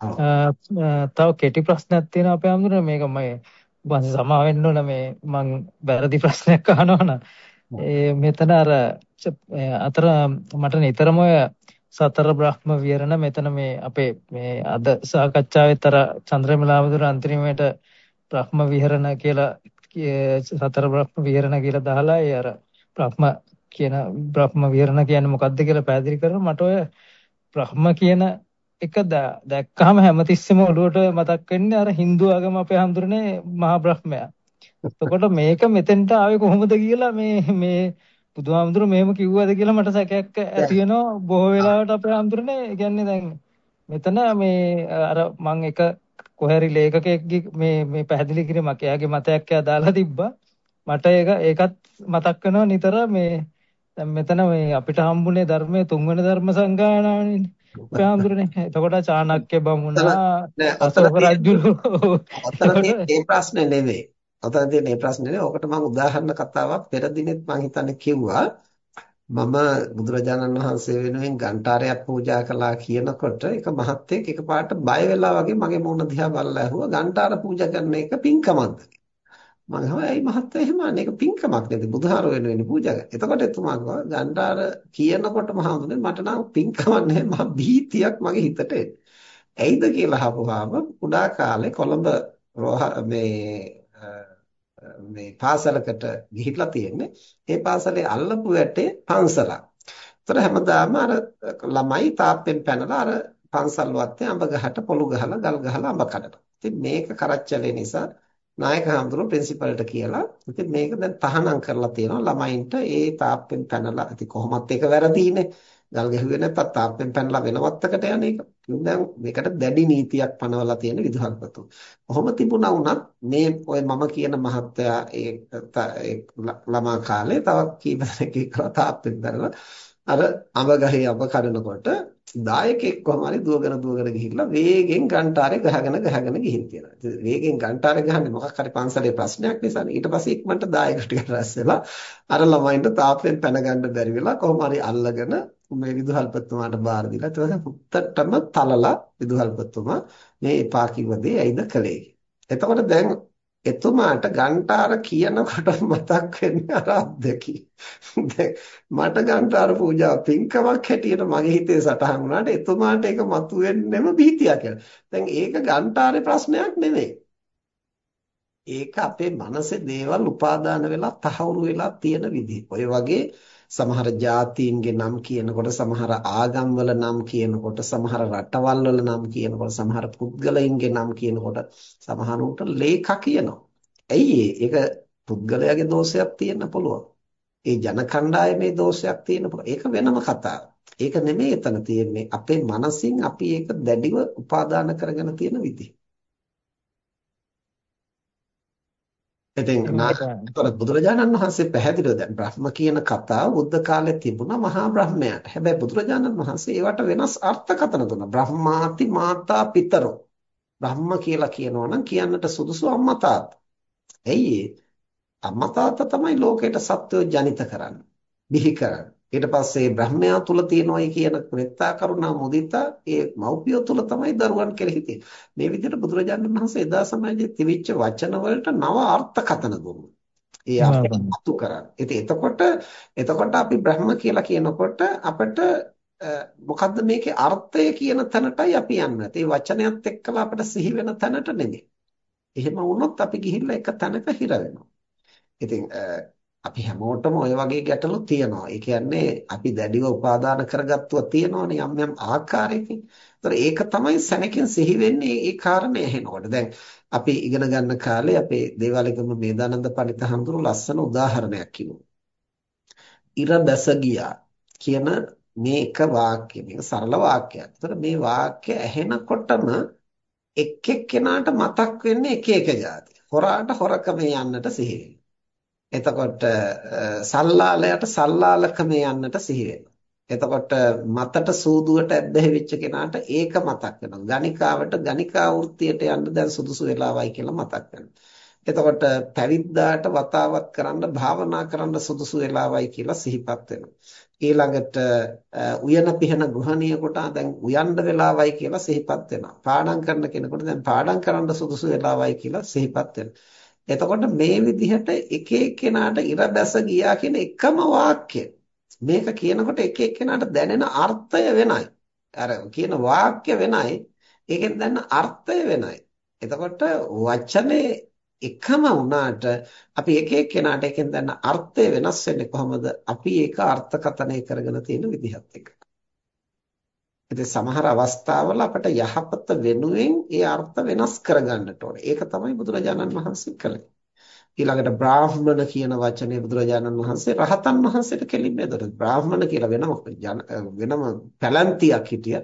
තව කෙටි ප්‍රශ්නයක් තියෙනවා අපේ අඳුර මේක මම වන්ස සමා වෙන්න ඕන. මේ මං වැරදි ප්‍රශ්නයක් අහනවා නම්. මෙතන අර අතර මට නිතරම ඔය සතර බ්‍රහ්ම විහරණ මෙතන මේ අපේ මේ අද සාකච්ඡාවෙත් අර චන්ද්‍රමලාවදුර අන්තිමේට බ්‍රහ්ම විහරණ කියලා සතර බ්‍රහ්ම විහරණ කියලා දාලා ඒ අර බ්‍රහ්ම කියන බ්‍රහ්ම විහරණ කියන්නේ මොකක්ද කියලා පැහැදිලි කරලා මට ඔය බ්‍රහ්ම කියන එක දැක්කහම හැමතිස්සෙම ඔළුවට මතක් වෙන්නේ අර Hindu ආගම අපේ හඳුරන්නේ මහා බ්‍රහ්මයා. එතකොට මේක මෙතෙන්ට ආවේ කොහොමද කියලා මේ මේ බුදුහාමුදුරු මෙහෙම කිව්වද කියලා මට සැකයක් ඇති වෙනවා බොහෝ වෙලාවට අපේ හඳුරන්නේ කියන්නේ දැන් මෙතන මේ අර මම එක කොහරි ලේඛකයෙක්ගේ මේ මේ පැහැදිලි කිරීමක් එයාගේ මතයක් එයා දාලා තිබ්බා. මට ඒක ඒකත් මතක් වෙනවා නිතර මේ දැන් මෙතන මේ අපිට හම්බුනේ ධර්මයේ තුන්වෙනි ධර්ම සංගායනාවනේ. පෑම්දුරනේ. එතකොට චාණක්‍ය බමුණා අශෝක රජු. ඔතනදී මේ ප්‍රශ්නේ නෙවෙයි. ඔතනදී මේ ප්‍රශ්නේ නෙවෙයි. ඔකට මම උදාහරණ කතාවක් පෙර දිනෙත් මම හිතන්නේ කිව්වා. මම බුදුරජාණන් වහන්සේ වෙනුවෙන් ගන්ටාරයක් පූජා කළා කියනකොට එක මහත්තයෙක් එකපාරට බය වෙලා වගේ මගේ මූණ දිහා බලලා ඇහුවා ගන්ටාර පූජා කරන එක පින්කමක්ද මම අහුවා ඇයි මහත්තයා එහෙම අනේ ඒක පින්කමක් නේද බුදුහාර වෙනුවෙන් පූජා කරා. එතකොට එතුමා කිව්වා ගණ්ඩාර කියනකොට මහඳුනේ මට නම් පින්කමක් නැහැ මහ භීතියක් මගේ හිතට ඇයිද කියලා අහපුවාම කුඩා කාලේ කොළඹ මේ මේ පාසලකට ගිහිල්ලා තියෙන්නේ. ඒ පාසලේ අල්ලපු වැටේ පන්සලක්. ඒතර හැමදාම අර ළමයි තාප්පෙන් පැනලා අර පන්සල් වත්තේ අඹ ගහට පොළු ගහලා ගල් ගහලා අඹ කඩනවා. ඉතින් මේක කරච්චලේ නිසා නායක හඳුරු ප්‍රින්සිපල්ට කියලා. ඉතින් මේක දැන් තහනම් කරලා තියෙනවා ළමයින්ට ඒ තාප්පෙන් පැනලා. ඉතින් කොහොමත් ඒක වැරදීනේ. ගල් ගැහුවේ නැත්තම් තාප්පෙන් පැනලා වෙනවත්තකට යන එක. දැන් මේකට දැඩි නීතියක් පනවලා තියෙන විදුහල්පතු. කොහොම තිබුණා වුණත් මේ ඔය මම කියන මහත්තයා ඒ ළමා කාලේ තව කීප දෙනෙක් තාප්පෙන් පැනලා අර අඹ ගහේ අඹ කඩනකොට දායකෙක් කොහම හරි දුවගෙන දුවගෙන ගිහිල්ලා වේගෙන් ගන්ටාරේ ගහගෙන ගහගෙන ගිහින් තියෙනවා. ඉතින් වේගෙන් ගන්ටාරේ ගහන්නේ මොකක් හරි පන්සලේ ප්‍රශ්නයක් නිසානේ. ඊට පස්සේ ඉක්මනට දායක ටික රැස් වෙලා අර ළමයින්ට තාප්පෙන් පැන ගන්න බැරි වෙලා කොහොම හරි අල්ලගෙන මේ විදුහල්පතිතුමාට බාර දීලා ඊට පස්සේ පුත්තටම තලලා විදුහල්පතිතුමා මේ එපා කිව්ව දේ ඇයිද කළේ. එතකොට දැන් එතුමාට ගන්ටාර කියනකොට මතක් වෙන්නේ අර අද්දකී. දැන් මට ගන්ටාර පූජා පින්කමක් හැටියට මගේ හිතේ සටහන් වුණාට එතුමාට ඒක මතුවෙන්නෙම බීතියක් කියලා. දැන් ඒක ගන්ටාරේ ප්‍රශ්නයක් නෙමෙයි. ඒක අපේ මනසේ දේවල් උපාදාන වෙලා තහවුරු වෙලා තියෙන විදිහ. ඔය වගේ සමහර ජාතීන්ගේ නම් කියනකොට සමහර ආගම්වල නම් කියනකොට සමහර රටවල් වල නම් කියනකොට සමහර පුද්ගලයින්ගේ නම් කියනකොට සමහරුන්ට ලේඛ කියනවා. ඇයි ඒක පුද්ගලයාගේ දෝෂයක් තියෙන්න පුළුවන්. ඒ ජන කණ්ඩායමේ දෝෂයක් තියෙන්න පුළුවන්. ඒක වෙනම කතාවක්. ඒක නෙමෙයි එතන තියෙන්නේ අපේ මනසින් අපි ඒක දැඩිව උපාදාන කරගෙන තියෙන විදිහ. ඉතින් ඒතර බුදුරජාණන් වහන්සේ පැහැදිලිව දැන් බ්‍රහ්ම කියන කතාව බුද්ධ කාලේ තිබුණා මහා බ්‍රහ්මයාට. හැබැයි බුදුරජාණන් වහන්සේ ඒවට වෙනස් අර්ථකථන දුන්නා. බ්‍රහ්මාති මාතා පිතරෝ. බ්‍රහ්ම කියලා කියනවා නම් කියන්නට සුදුසු අම්මා තාත්තා. ඇයි අම්මා තාත්තා තමයි ලෝකයට සත්වය ජනිත කරන්නේ. බිහි කරන්නේ. ඊට පස්සේ බ්‍රහ්මයා තුල තියෙනවයි කියන මෙත්තා කරුණා මුදිතා ඒ මෞපිය තුල තමයි දරුවන් කෙරෙහි තියෙන්නේ. මේ විදිහට බුදුරජාණන් වහන්සේ එදා සමාජයේ තිබිච්ච වචන වලට නව අර්ථකථන දුන්නා. ඒ අර්ථ අතු කරා. ඉතින් එතකොට එතකොට අපි බ්‍රහ්ම කියලා කියනකොට අපිට මොකද්ද මේකේ අර්ථය කියන තැනටයි අපි යන්නේ. ඒ වචනයත් එක්කලා අපිට සිහි වෙන තැනට නෙමෙයි. එහෙම වුණොත් අපි ගිහිල්ලා එක තැනක හිර වෙනවා. ඉතින් අපි හැමෝටම ওই වගේ ගැටලු තියෙනවා. ඒ කියන්නේ අපි දැඩිව උපාදාන කරගත්තුව තියෙනවනේ යම් යම් ආකාරයකින්. ඒතර ඒක තමයි සැනකින් සිහි වෙන්නේ ඒ කාරණේ ඇහෙනකොට. දැන් අපි ඉගෙන ගන්න කාලේ අපේ දේවාලගම මේදානන්ද පඬිත හඳුරු ලස්සන උදාහරණයක් කිව්වා. ඉර බැස ගියා කියන මේක වාක්‍ය මේක සරල වාක්‍යයක්. ඒතර මේ වාක්‍ය ඇහෙනකොටම එක් එක්කෙනාට මතක් වෙන්නේ එක එක જાති. හොරාට හොරකම යන්නට සිහි එතකොට සල්ලාලයට සල්ලාලකමේ යන්නට සිහි එතකොට මතට සූදුවට ඇබ්බැහි වෙච්ච කෙනාට ඒක මතක් වෙනවා. ගණිකාවට ගණිකා වෘත්තියට යන්න දැන් සුදුසු වෙලාවයි කියලා මතක් වෙනවා. එතකොට පැවිද්දාට වතාවත් කරන්න භාවනා කරන්න සුදුසු වෙලාවයි කියලා සිහිපත් වෙනවා. ඊළඟට උයන පිහන ගෘහණියෙකුට දැන් උයන්න වෙලාවයි කියලා සිහිපත් වෙනවා. පාඩම් කරන කෙනෙකුට දැන් පාඩම් කරන්න සුදුසු වෙලාවයි කියලා සිහිපත් වෙනවා. එතකොට මේ විදිහට එක එක්කෙනාට ඉර බැස ගියා කියන එකම වාක්‍ය මේක කියනකොට එක එක්කෙනාට දැනෙන අර්ථය වෙනයි. අර කියන වාක්‍ය වෙනයි. ඒකෙන් දැනෙන අර්ථය වෙනයි. එතකොට වචනේ එකම වුණාට අපි එක එක්කෙනාට එකෙන් දැනන අර්ථය වෙනස් වෙන්නේ කොහොමද? අපි ඒක අර්ථකථනය කරගෙන තියෙන විදිහත් එක්ක. ඉතින් සමහර අවස්ථාවල අපට යහපත වෙනුවෙන් ඒ අර්ථ වෙනස් කරගන්නට ඕනේ. ඒක තමයි බුදුරජාණන් වහන්සේ කළේ. ඊළඟට බ්‍රාහ්මණ කියන වචනේ බුදුරජාණන් වහන්සේ රහතන් වහන්සේට කෙලින්ම එදොට බ්‍රාහ්මණ කියලා වෙනම වෙනම පැලැන්තියක් හිටිය.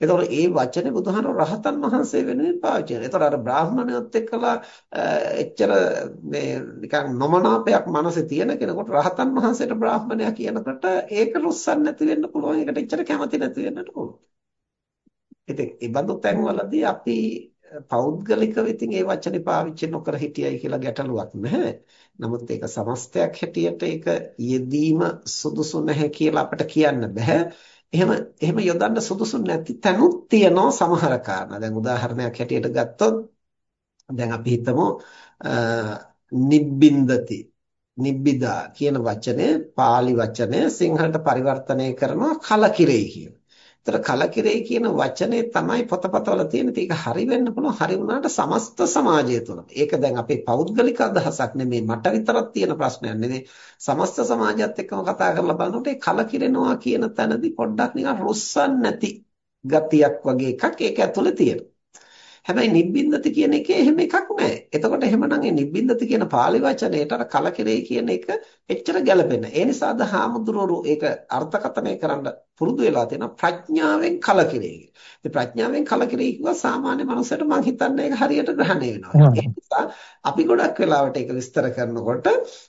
එතකොට ඒ වචනේ බුදුහාමර රහතන් වහන්සේ වෙනුවෙන් පාවිච්චි කරනවා. එතකොට අර බ්‍රාහ්මණයොත් එක්කලා එච්චර මේ නිකන් නොමනාපයක් මනසේ තියෙන කෙනෙකුට රහතන් වහන්සේට බ්‍රාහ්මණයා කියනකොට ඒක රුස්සන් නැති වෙන්න පුළුවන්. ඒකට එච්චර කැමති නැති වෙන්නට පුළුවන්. ඉතින් ඒ බඳු තැන්වලදී අපි පෞද්ගලිකව ඉතින් ඒ වචනේ පාවිච්චි නොකර හිටියයි කියලා ගැටලුවක් නැහැ. නමුත් ඒක සමස්තයක් හැටියට ඒක යෙදීම සුදුසු නැහැ කියලා අපිට කියන්න බෑ. එහෙම එහෙම යොදන්න සුදුසු නැති තැනුත් තියෙනවා සමහර කාරණා. දැන් උදාහරණයක් හැටියට ගත්තොත් දැන් අපි හිතමු නිබ්බින්දති නිබ්බිදා කියන වචනය pāli වචනය සිංහලට පරිවර්තනය කරනවා කලකිරෙයි කියන. ඒතර කලකිරෙයි කියන වචනේ තමයි පොතපතවල තියෙන. ඒක හරි වෙන්න පුළුවන්. හරි වුණාට සමස්ත සමාජය තුළ. ඒක දැන් අපේ පෞද්ගලික අදහසක් නෙමෙයි. මට විතරක් තියෙන ප්‍රශ්නයක් නෙමෙයි. සමස්ත සමාජයත් එක්කම කතා කරලා බලනකොට ඒ කලකිරෙනවා කියන තැනදී පොඩ්ඩක් නිකන් රුස්සන් නැති ගතියක් වගේ එකක් ඒක ඇතුලේ තියෙනවා. හැබැයි නිබ්බින්දති කියන එකේ එහෙම එකක් නැහැ. එතකොට එහෙමනම් ඒ නිබ්බින්දති කියන pāli වචනේට අර කලකිරේ කියන එක එච්චර නැහැ. ඒ නිසා අද හාමුදුරුවෝ ඒක අර්ථකථනය කරන්න පුරුදු වෙලා තියෙනවා ප්‍රඥාවෙන් කලකිරේ. ඉතින් ප්‍රඥාවෙන් කලකිරේ කිව්වා සාමාන්‍ය මනුස්සයට මං හිතන්නේ ඒක හරියට ග්‍රහණය වෙනවා. ඒ නිසා අපි ගොඩක් වෙලාවට ඒක විස්තර කරනකොට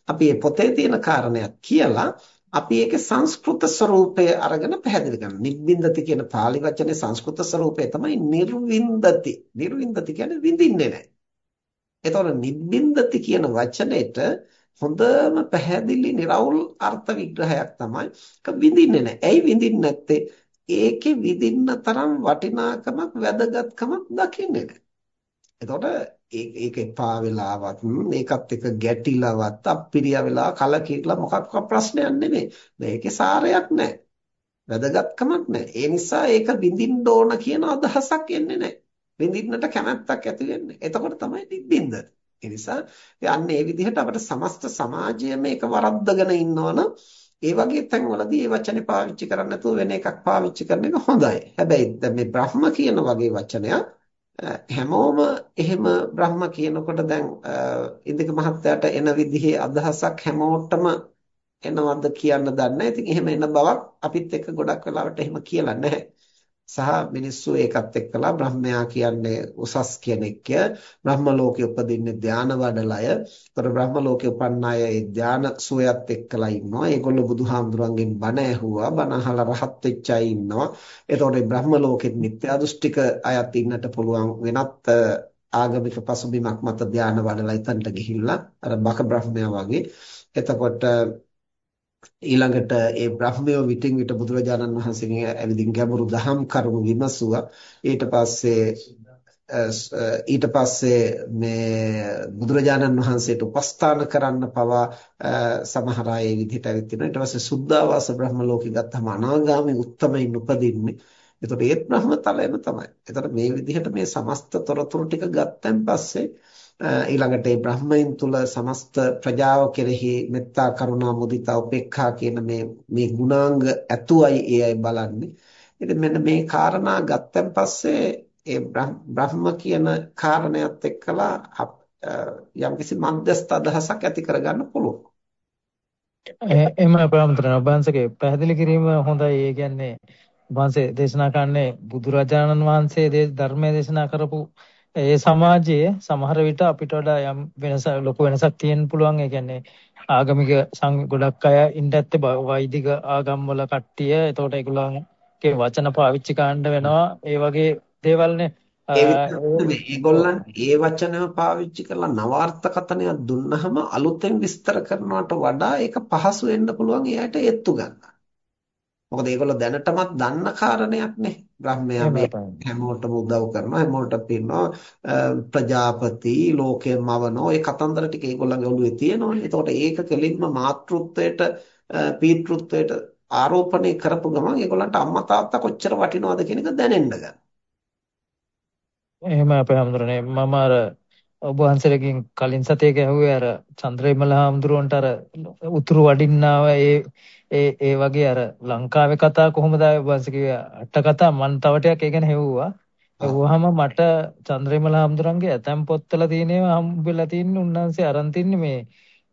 අපි මේ පොතේ තියෙන කාරණයක් කියලා අපි ඒකේ සංස්කෘත ස්වરૂපය අරගෙන පැහැදිලි කරනවා. නිබ්බින්දති කියන pāli වචනේ සංස්කෘත ස්වરૂපය තමයි නිර්වින්දති. නිර්වින්දති කියන්නේ විඳින්නේ නැහැ. එතකොට නිබ්බින්දති කියන වචනේට හොඳම පැහැදිලි නිර්වුල් අර්ථ විග්‍රහයක් තමයි විඳින්නේ නැහැ. ඇයි විඳින්නේ නැත්තේ? ඒකේ විඳින්න තරම් වටිනාකමක් වැදගත්කමක් දකින්නේ නැහැ. එතකොට ඒක එපා වෙලාවත් මේකත් එක්ක ගැටිලවත් අප්පිරියා වෙලා කලකිරලා මොකක්වත් ප්‍රශ්නයක් නෙමෙයි. මේකේ සාරයක් නැහැ. වැදගත්කමක් නැහැ. ඒ නිසා ඒක විඳින්න ඕන කියන අදහසක් එන්නේ නැහැ. විඳින්නට කැමැත්තක් ඇති වෙන්නේ. එතකොට තමයි නිබ්බින්ද. ඒ නිසා අන්න ඒ විදිහට අපිට සමස්ත සමාජය මේක වරද්දගෙන ඉන්නවනම් ඒ වගේ තැන්වලදී මේ වචනේ පාවිච්චි කරන්නේ නැතුව වෙන එකක් පාවිච්චි කරන එක හොඳයි. හැබැයි දැන් මේ බ්‍රහ්ම කියන වගේ වචනයක් හැමෝම එහෙම බ්‍රහ්ම කියනකොට දැන් ඉන්දික මහත්තයාට එන විදිහේ අදහසක් හැමෝටම එනවද කියන්න දන්නේ නැහැ. ඉතින් එහෙම එන බවක් අපිත් එක්ක ගොඩක් වෙලාවට එහෙම කියලා නැහැ. සහ මිනිස්සු ඒකත් එක්කලා බ්‍රහ්මයා කියන්නේ උසස් කෙනෙක්ය බ්‍රහ්ම ලෝකෙ උපදින්නේ ධාන වඩලය. ඒතර බ්‍රහ්ම ලෝකෙ උපන්න අය ඒ ධාන සුවයත් එක්කලා ඉන්නවා. ඒගොල්ලෝ බුදුහාමුදුරන්ගෙන් බණ ඇහුවා. බණ අහලා රහත් වෙච්ච අය ඉන්නවා. ඒතකොට බ්‍රහ්ම ලෝකෙත් මිත්‍යා දෘෂ්ටික අයත් ඉන්නට පුළුවන් වෙනත් ආගමික පසුබිමක් මත ධාන වඩලා එතනට ගිහිල්ලා අර බක බ්‍රහ්මයා වගේ. එතකොට ඊළඟට ඒ බ්‍රහ්මයෝ විටින් විට බුදුරජාණන් වහන්සේගෙන් ඇවිදින් ගැඹුරු දහම් කරුණු විමසුවා. ඊට පස්සේ ඊට පස්සේ මේ බුදුරජාණන් වහන්සේට උපස්ථාන කරන්න පවා සමහර අය ඒ විදිහට ඇවිත් තිනවා ඊට පස්සේ සුද්ධාවාස බ්‍රහ්ම ලෝකෙ ගත්තම අනාගාමී උත්තමයින් උපදින්නේ. එතකොට ඒත් බ්‍රහ්ම තලයම තමයි. එතකොට මේ විදිහට මේ සමස්ත තොරතුරු ටික ගත්තන් පස්සේ ඊළඟට ඒ බ්‍රහ්මයන් තුල සමස්ත ප්‍රජාව කෙරෙහි මෙත්තා කරුණා මුදිතා උපේක්ඛා කියන මේ මේ ගුණාංග ඇතුවයි ඒ අය බලන්නේ. ඉතින් මෙන්න මේ කාරණා ගත්තන් පස්සේ ඒ බ්‍රහ්ම කියන කාරණයත් එක්කලා යම්කිසි මන්දස්ත අදහසක් ඇති කරගන්න පුළුවන්. එම ප්‍රාමතරණ වංශකේ පැහැදිලි කිරීම හොඳයි. ඒ කියන්නේ වංශේ දේශනා කරන්නේ බුදුරජාණන් වහන්සේ ධර්මයේ දේශනා කරපු ඒ සමාජයේ සමහර විට අපිට වඩා යම් වෙනස ලොකු වෙනසක් තියෙන්න පුළුවන්. ඒ කියන්නේ ආගමික ගොඩක් අය ඉන්න ඇත්තේ වෛදික ආගම් වල කට්ටිය. එතකොට ඒගොල්ලන්ගේ වචන පාවිච්චි කරන්න වෙනවා. ඒ වගේ දේවල්නේ ඒ විතරක් ඒගොල්ලන් ඒ වචනම පාවිච්චි කරලා නවාර්ථකතනයක් දුන්නහම අලුතෙන් විස්තර කරනවට වඩා ඒක පහසු වෙන්න පුළුවන් එයාට එත්තු ගන්න. මොකද ඒගොල්ලෝ දැනටමත් දන්න කාරණයක් නේ. බ්‍රහ්මයා මේ හැමෝටම උදව් කරනවා හැමෝටම පින්නවා ප්‍රජාපති ලෝකේ මවනෝ ඒ කතන්දර ටික ඒගොල්ලන්ගේ ඔළුවේ තියෙනවනේ. එතකොට ඒක කෙලින්ම මාතෘත්වයට පීතෘත්වයට ආරෝපණය කරපු ගමන් ඒගොල්ලන්ට අම්මා තාත්තා කොච්චර වටිනවද කියන එක දැනෙන්න ගන්නවා. එහෙම අපේ හැමදෙරනේ මම අර ඔබ වහන්සේලකින් කලින් සතියක ඇහුවේ අර චන්ද්‍රවිමල හාමුදුරුවන්ට අර උතුරු වඩින්නාව ඒ ඒ ඒ වගේ අර ලංකාවේ කතා කොහොමද ඔබ වහන්සේ අට කතා මන් තව ටිකක් ඒ ගැන හෙව්වා. එව්වහම මට චන්ද්‍රවිමල හාමුදුරන්ගේ ඇතැම් පොත්වල තියෙනවා හම්බෙලා තින්නේ උන්වහන්සේ අරන් තින්නේ මේ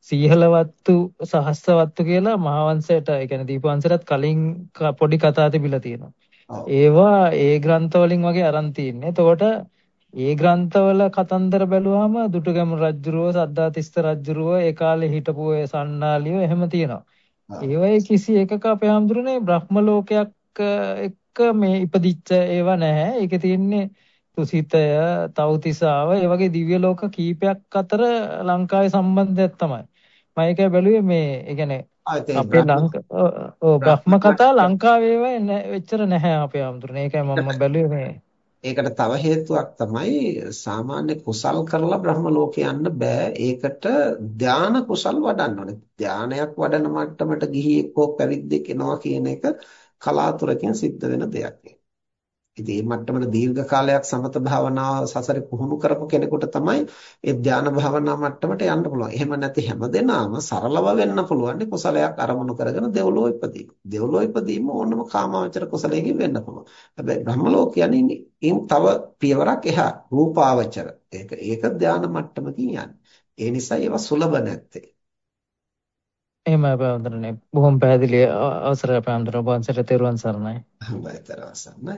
සීහලවත්තු සහස්‍රවත්තු කියලා මහාවංශයට ඒ කියන්නේ දීපවංශයටත් කලින් පොඩි කතා තිබිලා තියෙනවා. ඒවා ඒ ග්‍රන්ථ වලින් වගේ අරන් තින්නේ. එතකොට ඒ ග්‍රන්ථවල කතන්දර බැලුවාම දුටුගැමුණු රජුරුව සද්ධාතිස්ස රජුරුව ඒ කාලේ හිටපු ඒ සන්නාලියෝ එහෙම තියෙනවා. ඒවයේ කිසි එකක අපේ හැඳුරුනේ බ්‍රහ්ම ලෝකයක් එක්ක මේ ඉපදිච්ච ඒවා නැහැ. ඒකේ තියෙන්නේ තුසිතය, තව්තිසාව, ඒ වගේ දිව්‍ය ලෝක කීපයක් අතර ලංකාවේ සම්බන්ධයක් තමයි. මම ඒක බැලුවේ මේ ඒ කියන්නේ අපේ ලංකා ඔව් බ්‍රහ්ම කතා ලංකාවේ වෙච්චර නැහැ අපේ හැඳුරුනේ. ඒකයි මම බැලුවේ මේ ඒකට තව හේතුවක් තමයි සාමාන්‍ය කුසල් කරලා බ්‍රහ්ම ලෝකේ යන්න බෑ. ඒකට ධාන කුසල් වඩන්න ඕනේ. ධානයක් වඩන මට්ටමට ගිහියෙක් හෝ පැවිද්දෙක් එනවා කියන එක කලාතුරකින් සිද්ධ වෙන දෙයක්. ඉතින් මේ මට්ටමට දීර්ඝ කාලයක් සමත භාවනාව සසරේ පුහුණු කරපු කෙනෙකුට තමයි ඒ ධානා භාවනා මට්ටමට යන්න පුළුවන්. එහෙම නැති හැමදෙනාම සරලව වෙන්න පුළුවන් කුසලයක් අරමුණු කරගෙන දෙව්ලොව ඉපදීම. දෙව්ලොව ඉපදීම ඕනම කාමාවචර කුසලයකින් වෙන්න පුළුවන්. හැබැයි බ්‍රහ්ම ලෝක කියන්නේ ඉන් තව පියවරක් එහා රූපාවචර. ඒක ඒක ධානා මට්ටමකින් යන්නේ. ඒ නිසා ඒවා සුලභ නැත්තේ. එහෙමයි බඳුරනේ බොහොම පැහැදිලි අවසරයි බඳුර වංශයට තෙරුවන් සරණයි. හොඳයි තෙරුවන් සරණයි.